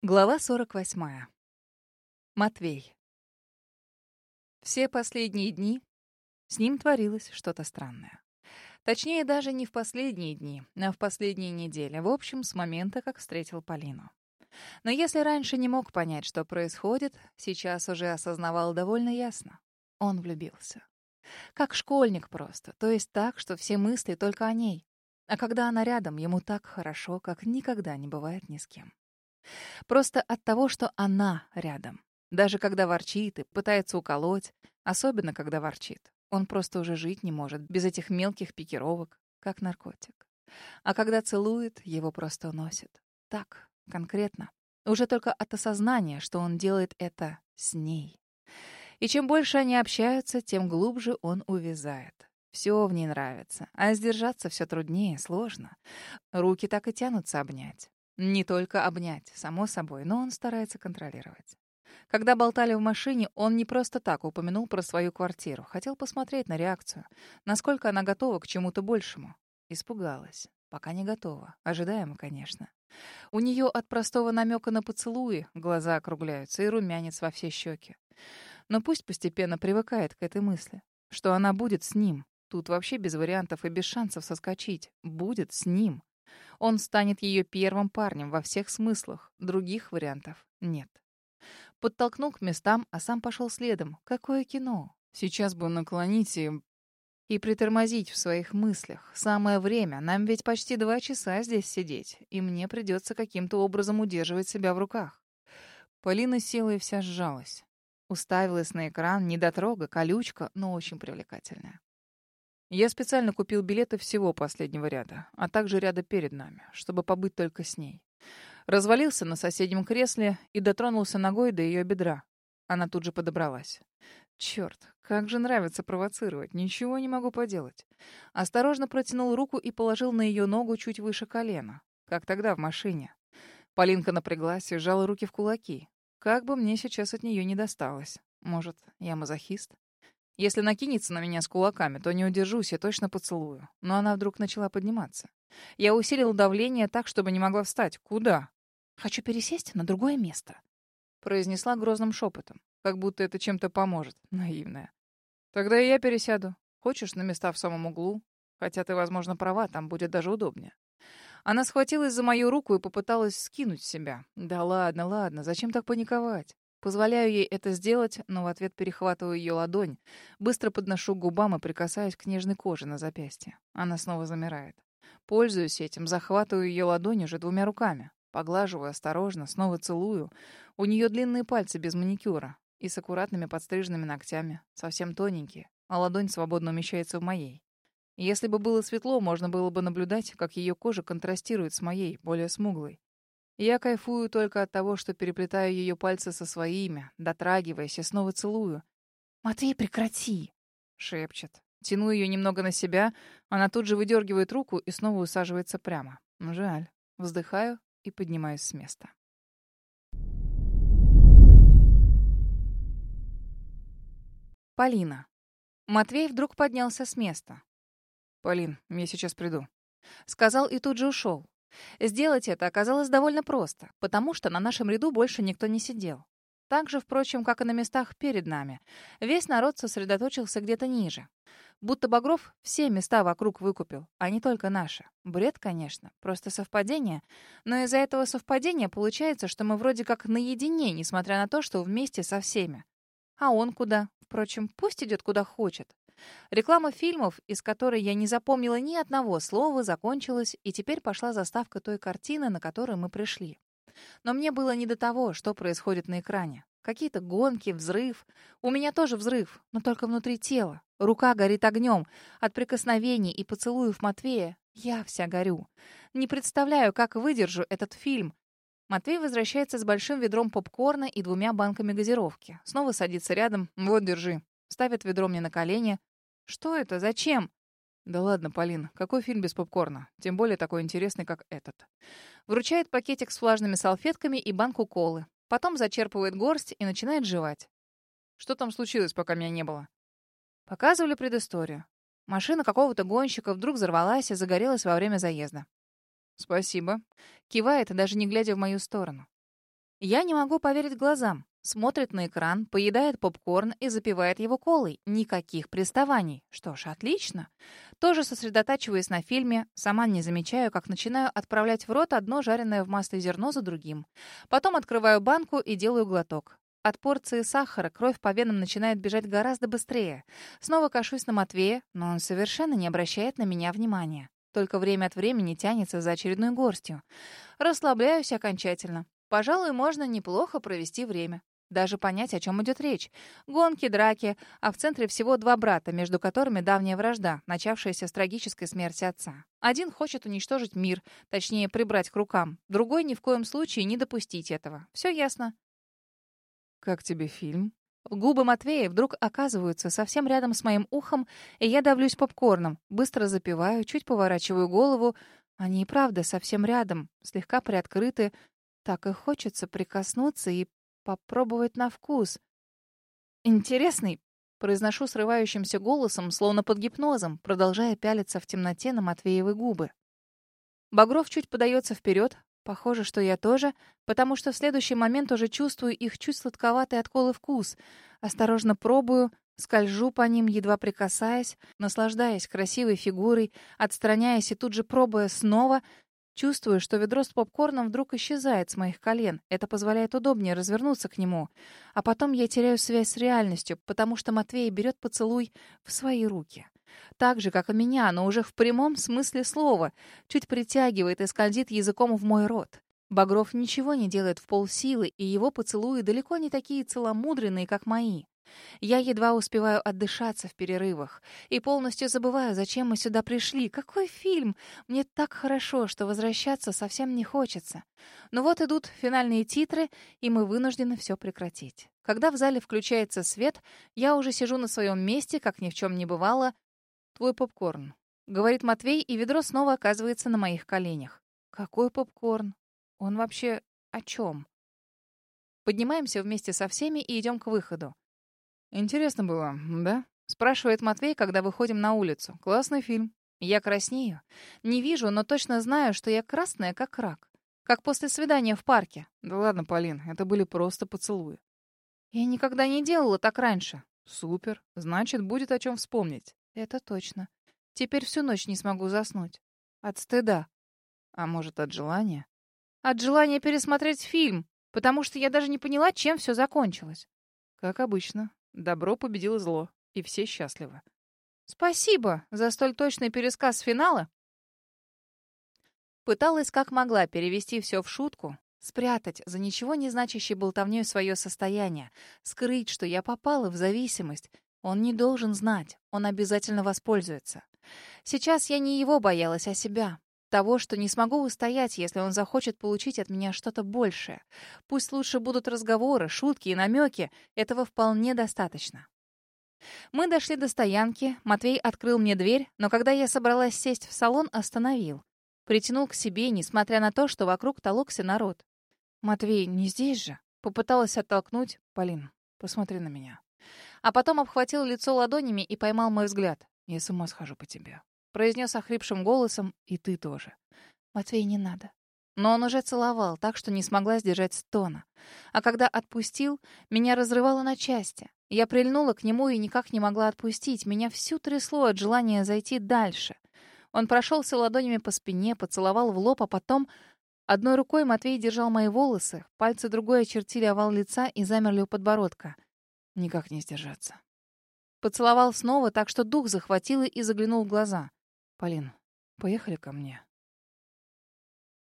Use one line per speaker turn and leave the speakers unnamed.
Глава 48. Матвей. Все последние дни с ним творилось что-то странное. Точнее, даже не в последние дни, а в последние недели. В общем, с момента, как встретил Полину. Но если раньше не мог понять, что происходит, сейчас уже осознавал довольно ясно. Он влюбился. Как школьник просто, то есть так, что все мысли только о ней. А когда она рядом, ему так хорошо, как никогда не бывает ни с кем. Просто от того, что она рядом. Даже когда ворчит и пытается уколоть, особенно когда ворчит. Он просто уже жить не может без этих мелких пикировок, как наркотик. А когда целует, его просто уносит. Так, конкретно. Уже только от осознания, что он делает это с ней. И чем больше они общаются, тем глубже он увязает. Все в ней нравится, а сдержаться все труднее, сложно. Руки так и тянутся обнять. Не только обнять, само собой, но он старается контролировать. Когда болтали в машине, он не просто так упомянул про свою квартиру. Хотел посмотреть на реакцию, насколько она готова к чему-то большему. Испугалась. Пока не готова. Ожидаемо, конечно. У нее от простого намека на поцелуи глаза округляются и румянец во все щеки. Но пусть постепенно привыкает к этой мысли, что она будет с ним. Тут вообще без вариантов и без шансов соскочить. Будет с ним. Он станет ее первым парнем во всех смыслах. Других вариантов нет. Подтолкнул к местам, а сам пошел следом. Какое кино? Сейчас бы наклонить и... И притормозить в своих мыслях. Самое время. Нам ведь почти два часа здесь сидеть. И мне придется каким-то образом удерживать себя в руках. Полина села и вся сжалась. Уставилась на экран, недотрога, колючка, но очень привлекательная. Я специально купил билеты всего последнего ряда, а также ряда перед нами, чтобы побыть только с ней. Развалился на соседнем кресле и дотронулся ногой до ее бедра. Она тут же подобралась. Черт, как же нравится провоцировать, ничего не могу поделать. Осторожно протянул руку и положил на ее ногу чуть выше колена, как тогда в машине. Полинка напряглась и сжала руки в кулаки. Как бы мне сейчас от нее не досталось. Может, я мазохист? Если накинется на меня с кулаками, то не удержусь и точно поцелую. Но она вдруг начала подниматься. Я усилил давление так, чтобы не могла встать. Куда? Хочу пересесть на другое место. Произнесла грозным шепотом, как будто это чем-то поможет. Наивная. Тогда и я пересяду. Хочешь, на места в самом углу? Хотя ты, возможно, права, там будет даже удобнее. Она схватилась за мою руку и попыталась скинуть себя. Да ладно, ладно, зачем так паниковать? Позволяю ей это сделать, но в ответ перехватываю ее ладонь, быстро подношу к губам и прикасаюсь к нежной коже на запястье. Она снова замирает. Пользуюсь этим, захватываю ее ладонь уже двумя руками. Поглаживаю осторожно, снова целую. У нее длинные пальцы без маникюра и с аккуратными подстриженными ногтями, совсем тоненькие, а ладонь свободно умещается в моей. Если бы было светло, можно было бы наблюдать, как ее кожа контрастирует с моей, более смуглой. Я кайфую только от того, что переплетаю ее пальцы со своими, дотрагиваясь и снова целую. «Матвей, прекрати!» — шепчет. Тяну ее немного на себя, она тут же выдергивает руку и снова усаживается прямо. Жаль. Вздыхаю и поднимаюсь с места. Полина. Матвей вдруг поднялся с места. «Полин, я сейчас приду». Сказал и тут же ушел. Сделать это оказалось довольно просто, потому что на нашем ряду больше никто не сидел. Так же, впрочем, как и на местах перед нами. Весь народ сосредоточился где-то ниже. Будто Багров все места вокруг выкупил, а не только наши. Бред, конечно, просто совпадение. Но из-за этого совпадения получается, что мы вроде как наедине, несмотря на то, что вместе со всеми. А он куда? Впрочем, пусть идет куда хочет. Реклама фильмов, из которой я не запомнила ни одного слова, закончилась, и теперь пошла заставка той картины, на которую мы пришли. Но мне было не до того, что происходит на экране. Какие-то гонки, взрыв. У меня тоже взрыв, но только внутри тела. Рука горит огнем. От прикосновений и поцелуев Матвея я вся горю. Не представляю, как выдержу этот фильм. Матвей возвращается с большим ведром попкорна и двумя банками газировки. Снова садится рядом. «Вот, держи». Ставит ведро мне на колени. «Что это? Зачем?» «Да ладно, Полин, какой фильм без попкорна? Тем более такой интересный, как этот». Вручает пакетик с влажными салфетками и банку колы. Потом зачерпывает горсть и начинает жевать. «Что там случилось, пока меня не было?» Показывали предысторию. Машина какого-то гонщика вдруг взорвалась и загорелась во время заезда. «Спасибо». Кивает, даже не глядя в мою сторону. Я не могу поверить глазам. Смотрит на экран, поедает попкорн и запивает его колой. Никаких приставаний. Что ж, отлично. Тоже сосредотачиваясь на фильме, сама не замечаю, как начинаю отправлять в рот одно жареное в масле зерно за другим. Потом открываю банку и делаю глоток. От порции сахара кровь по венам начинает бежать гораздо быстрее. Снова кашусь на Матвея, но он совершенно не обращает на меня внимания. Только время от времени тянется за очередной горстью. Расслабляюсь окончательно. Пожалуй, можно неплохо провести время. Даже понять, о чем идет речь. Гонки, драки, а в центре всего два брата, между которыми давняя вражда, начавшаяся с трагической смерти отца. Один хочет уничтожить мир, точнее, прибрать к рукам. Другой ни в коем случае не допустить этого. Все ясно.
«Как тебе фильм?»
Губы Матвея вдруг оказываются совсем рядом с моим ухом, и я давлюсь попкорном. Быстро запиваю, чуть поворачиваю голову. Они и правда совсем рядом, слегка приоткрыты. Так и хочется прикоснуться и попробовать на вкус. «Интересный», — произношу срывающимся голосом, словно под гипнозом, продолжая пялиться в темноте на Матвеевы губы. Багров чуть подается вперед, похоже, что я тоже, потому что в следующий момент уже чувствую их чуть сладковатый от вкус. Осторожно пробую, скольжу по ним, едва прикасаясь, наслаждаясь красивой фигурой, отстраняясь и тут же пробуя снова — Чувствую, что ведро с попкорном вдруг исчезает с моих колен. Это позволяет удобнее развернуться к нему. А потом я теряю связь с реальностью, потому что Матвей берет поцелуй в свои руки. Так же, как и меня, но уже в прямом смысле слова. Чуть притягивает и скользит языком в мой рот. Багров ничего не делает в полсилы, и его поцелуи далеко не такие целомудренные, как мои. Я едва успеваю отдышаться в перерывах и полностью забываю, зачем мы сюда пришли. Какой фильм! Мне так хорошо, что возвращаться совсем не хочется. Но вот идут финальные титры, и мы вынуждены все прекратить. Когда в зале включается свет, я уже сижу на своем месте, как ни в чем не бывало. «Твой попкорн», — говорит Матвей, и ведро снова оказывается на моих коленях. «Какой попкорн? Он вообще о чем?» Поднимаемся вместе со всеми и идем к выходу.
Интересно было, да? Спрашивает Матвей, когда выходим на улицу. Классный фильм.
Я краснею. Не вижу, но точно знаю, что я красная, как рак. Как после свидания в парке.
Да ладно, Полин, это были просто поцелуи.
Я никогда не делала так раньше.
Супер. Значит, будет о чем вспомнить.
Это точно. Теперь всю ночь не смогу заснуть. От стыда.
А может, от желания?
От желания пересмотреть фильм, потому что я даже не поняла, чем все закончилось.
Как обычно. Добро победило зло, и все счастливы.
Спасибо за столь точный пересказ финала. Пыталась как могла перевести все в шутку, спрятать за ничего не значащей болтовней свое состояние, скрыть, что я попала в зависимость. Он не должен знать, он обязательно воспользуется. Сейчас я не его боялась, а себя. Того, что не смогу устоять, если он захочет получить от меня что-то большее. Пусть лучше будут разговоры, шутки и намеки. Этого вполне достаточно. Мы дошли до стоянки. Матвей открыл мне дверь, но когда я собралась сесть в салон, остановил. Притянул к себе, несмотря на то, что вокруг толокся народ. «Матвей, не здесь же?» Попыталась оттолкнуть. «Полин, посмотри на меня». А потом обхватил лицо ладонями и поймал мой взгляд. «Я с ума схожу по тебе произнес охрипшим голосом, и ты тоже. Матвей, не надо. Но он уже целовал, так что не смогла сдержать стона. А когда отпустил, меня разрывало на части. Я прильнула к нему и никак не могла отпустить. Меня всю трясло от желания зайти дальше. Он прошелся ладонями по спине, поцеловал в лоб, а потом... Одной рукой Матвей держал мои волосы, пальцы другой очертили овал лица и замерли у подбородка. Никак не сдержаться. Поцеловал снова, так что дух захватило и заглянул в глаза. «Полин, поехали ко мне».